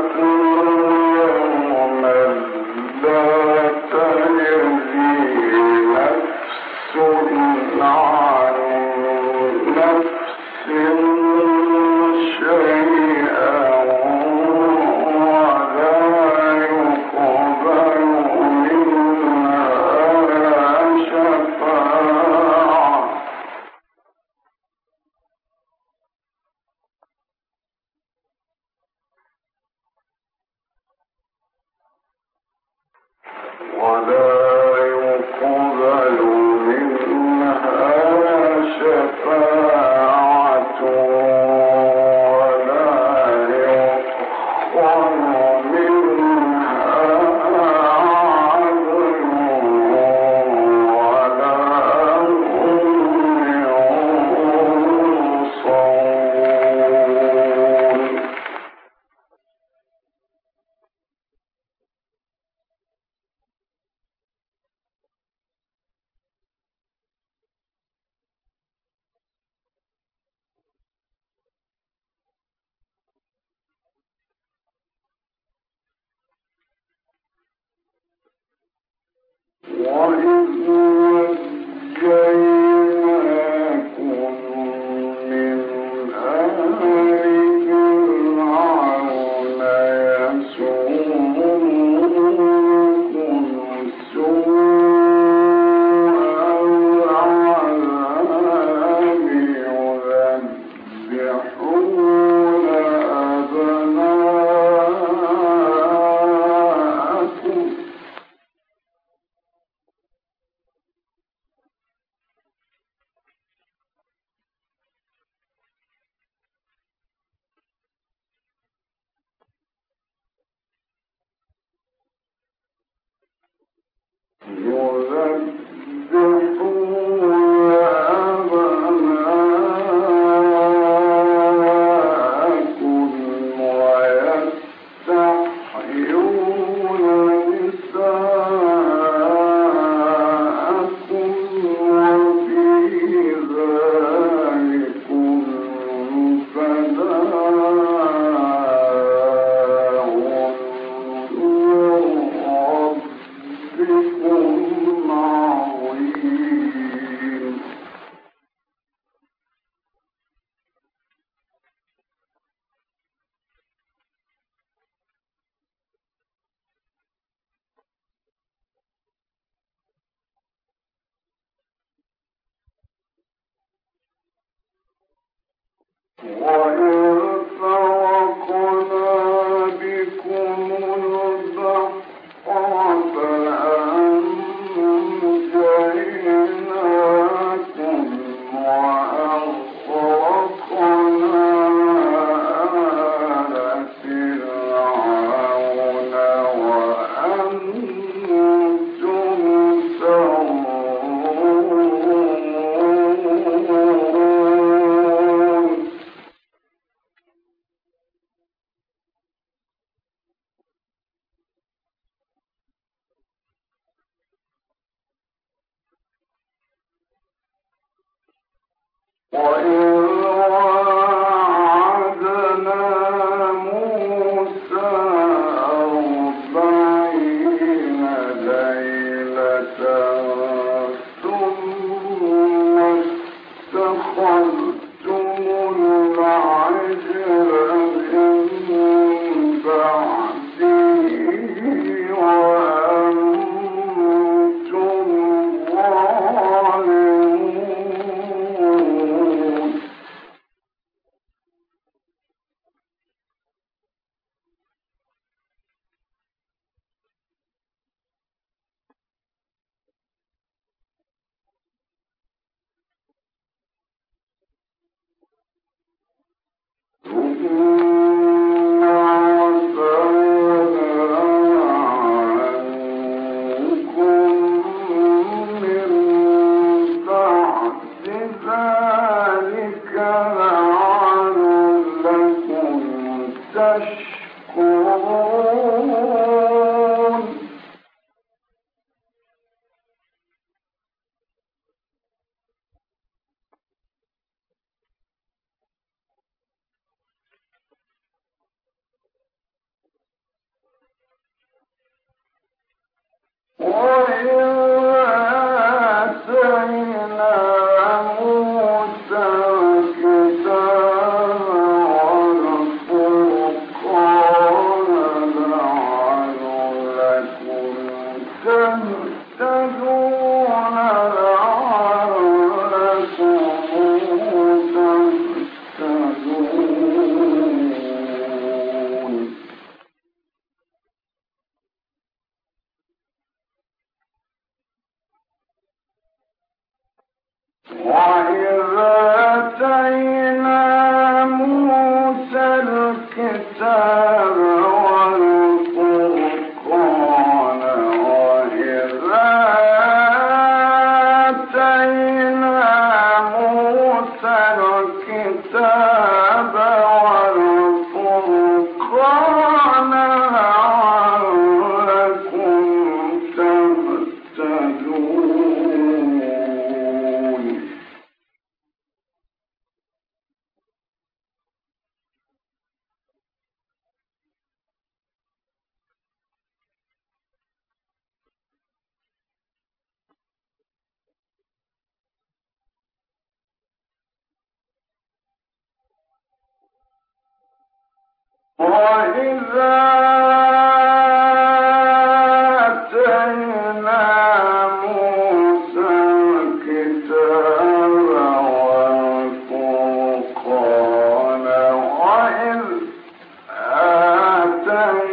الْمُسْلِمِينَ homem War الله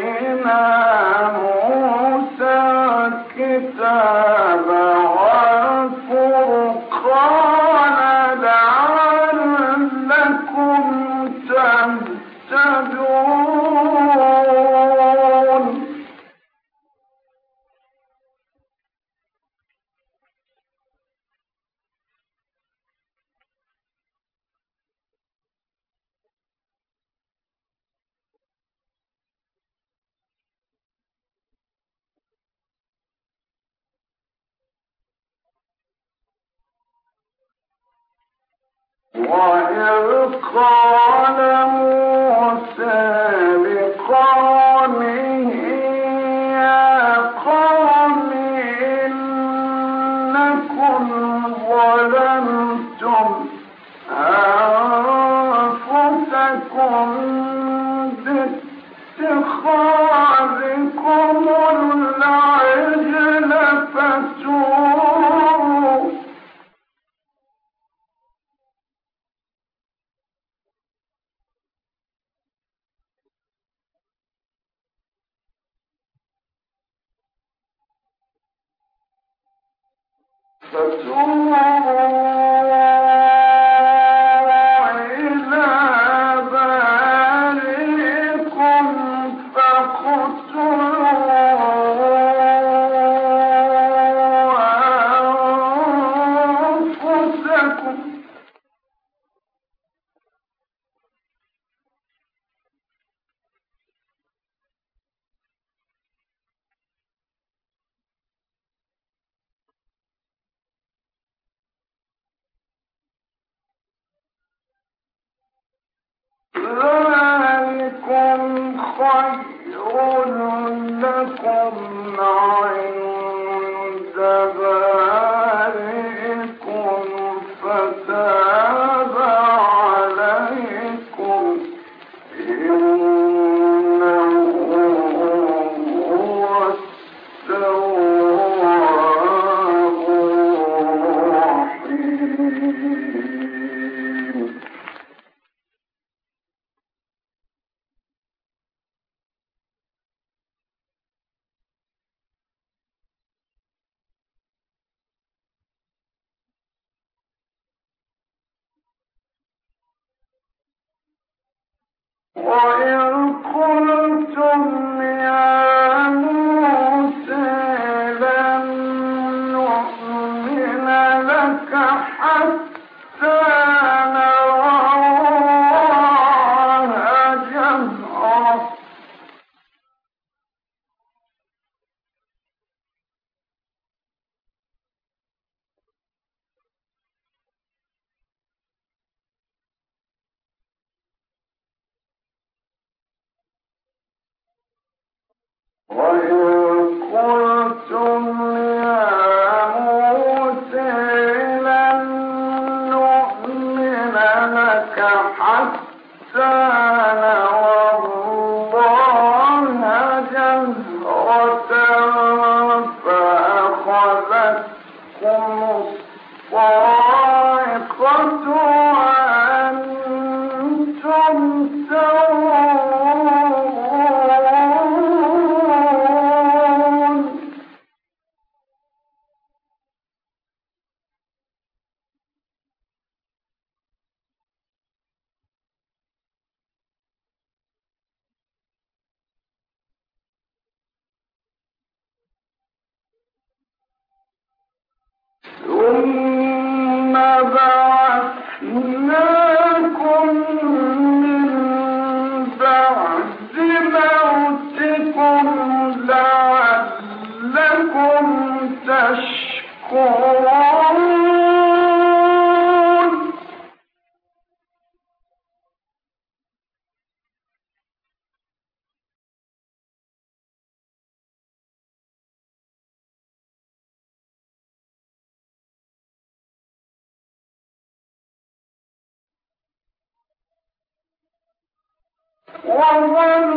ومن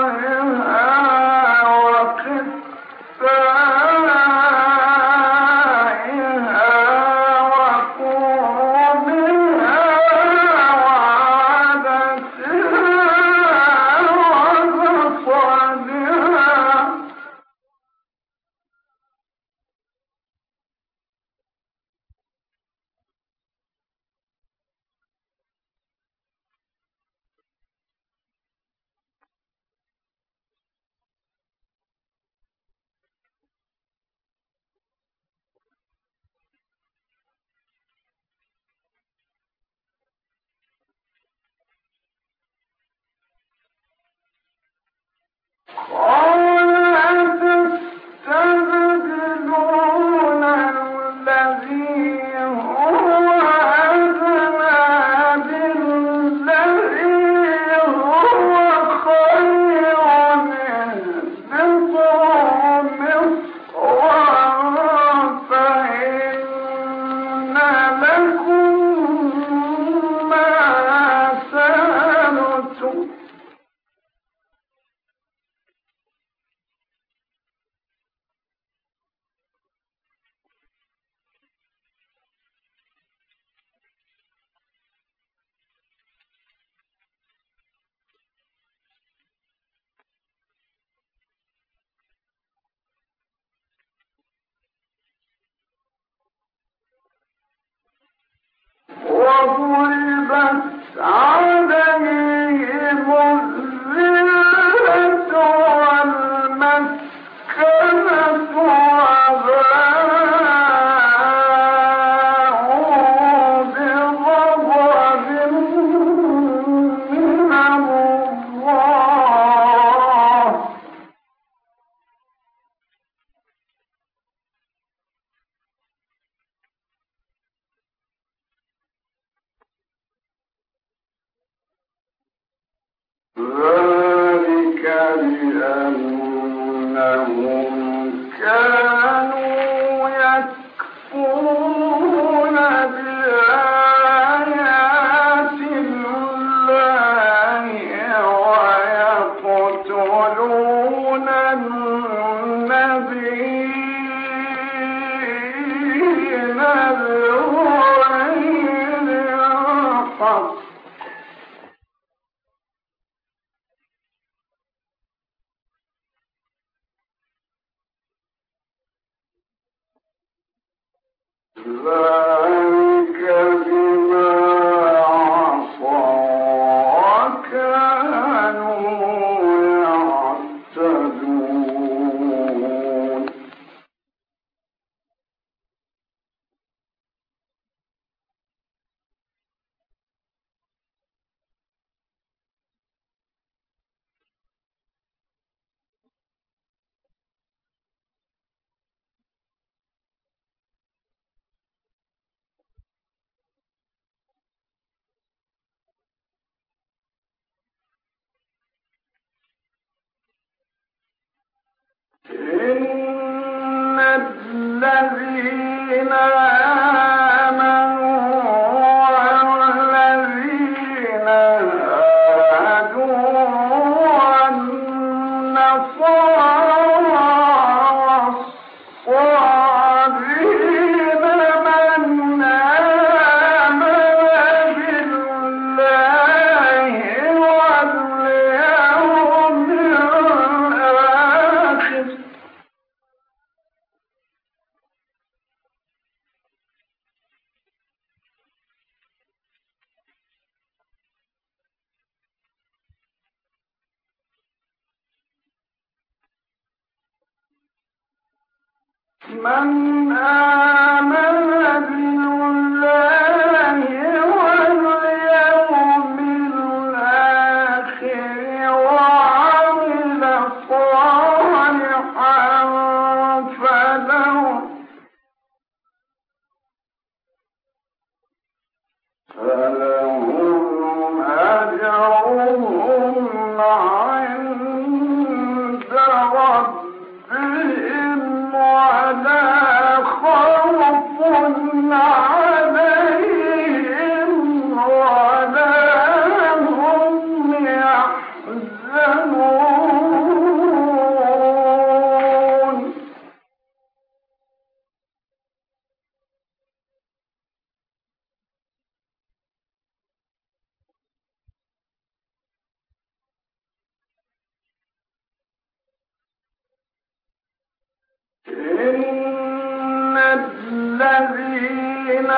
الذين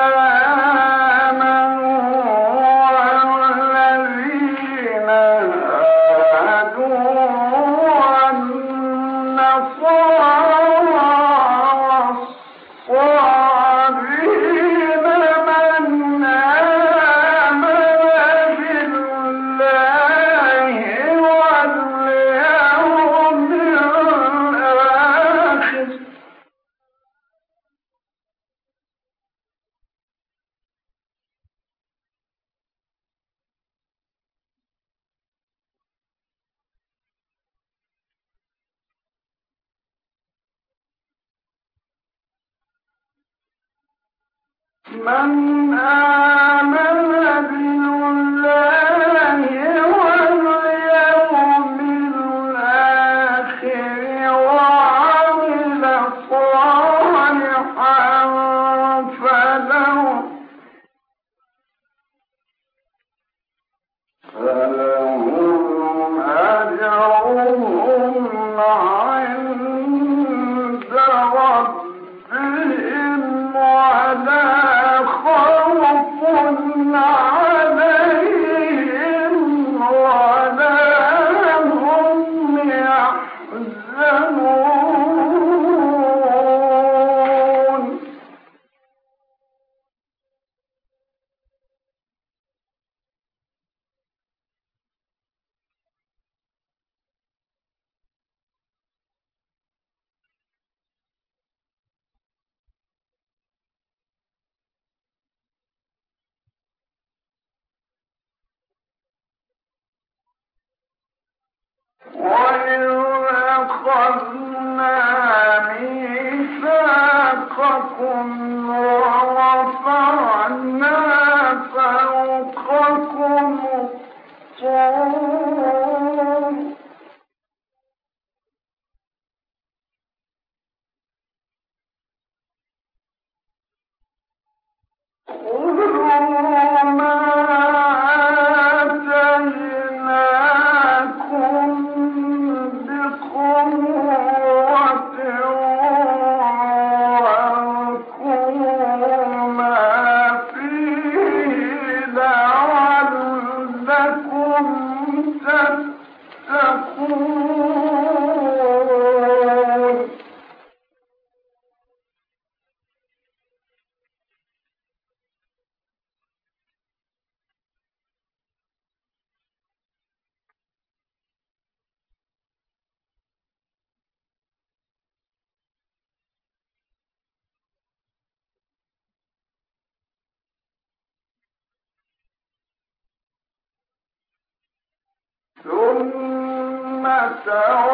تتقون أَسْتَغْفِرُ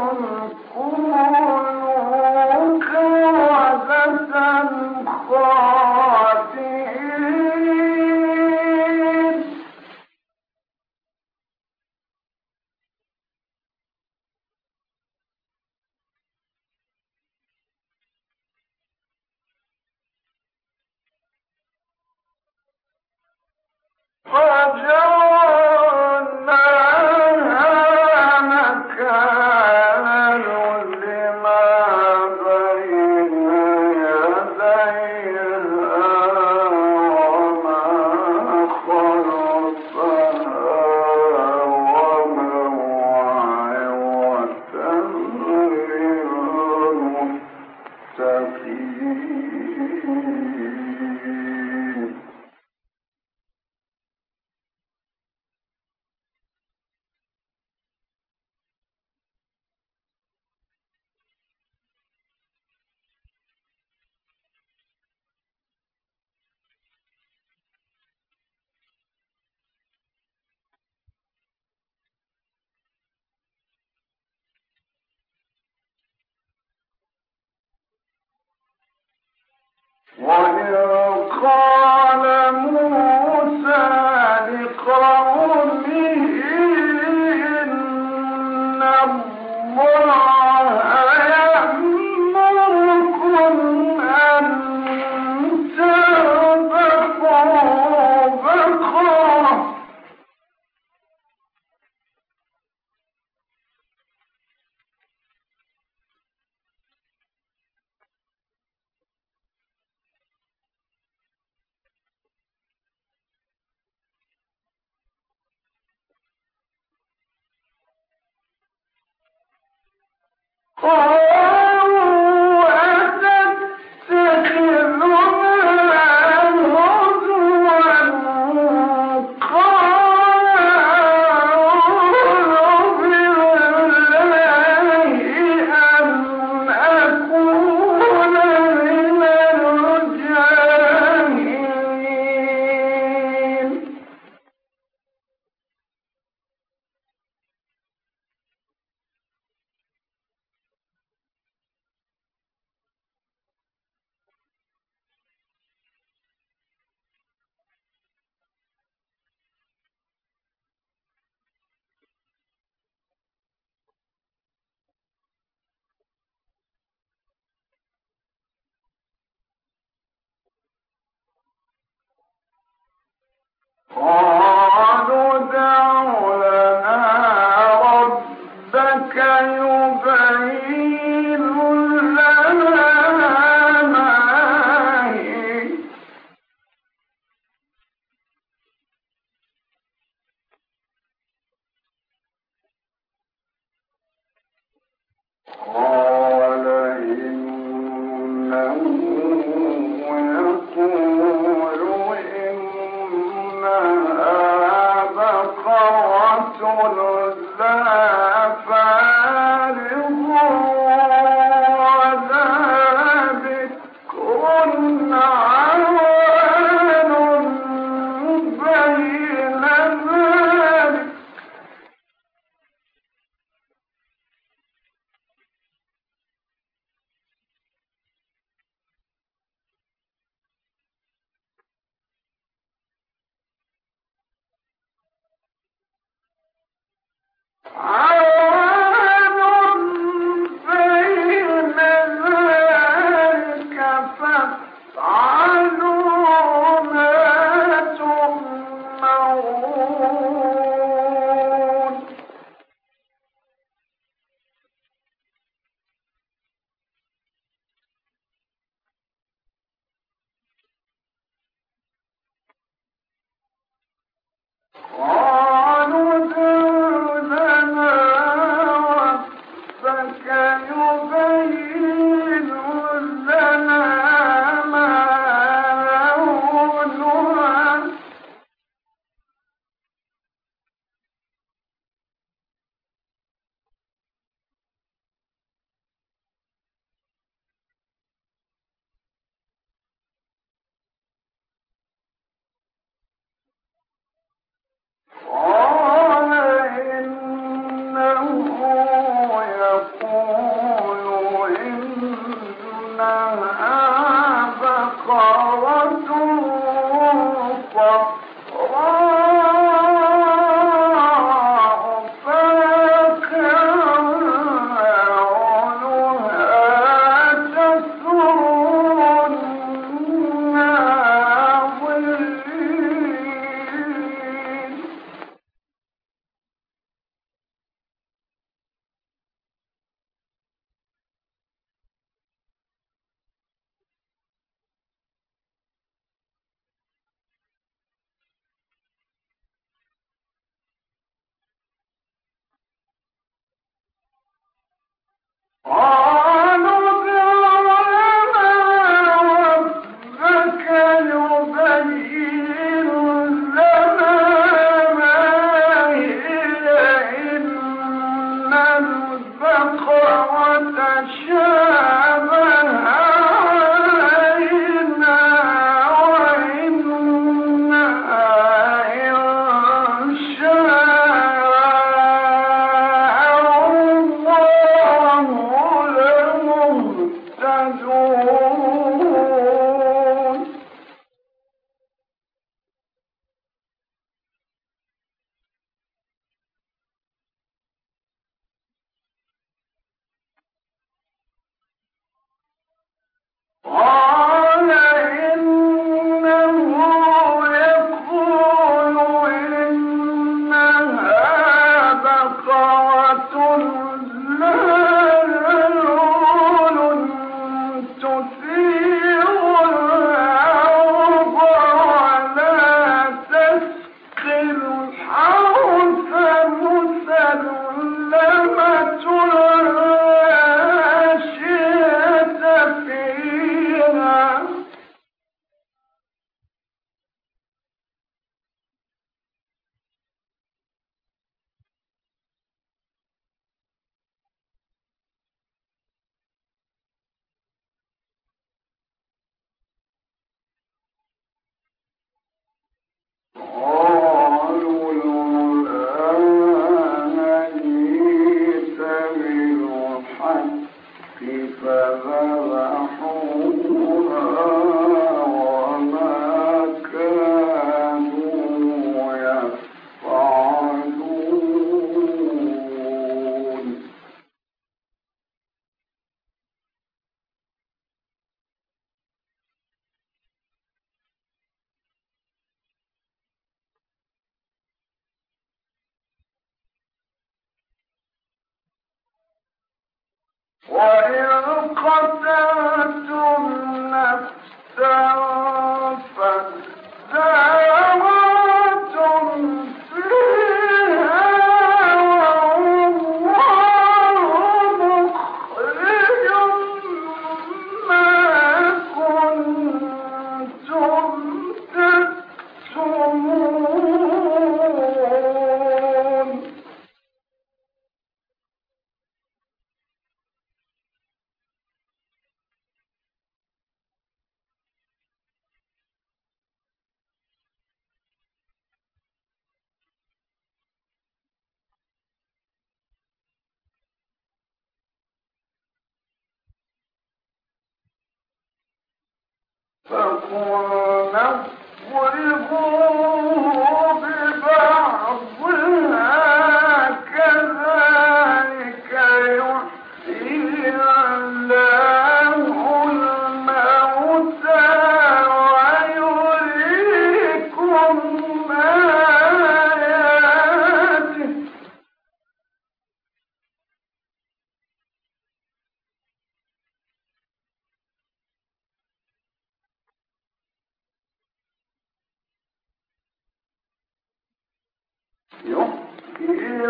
وإذ قال قالوا Oh. وإذ قتلتم نفسا more يحيي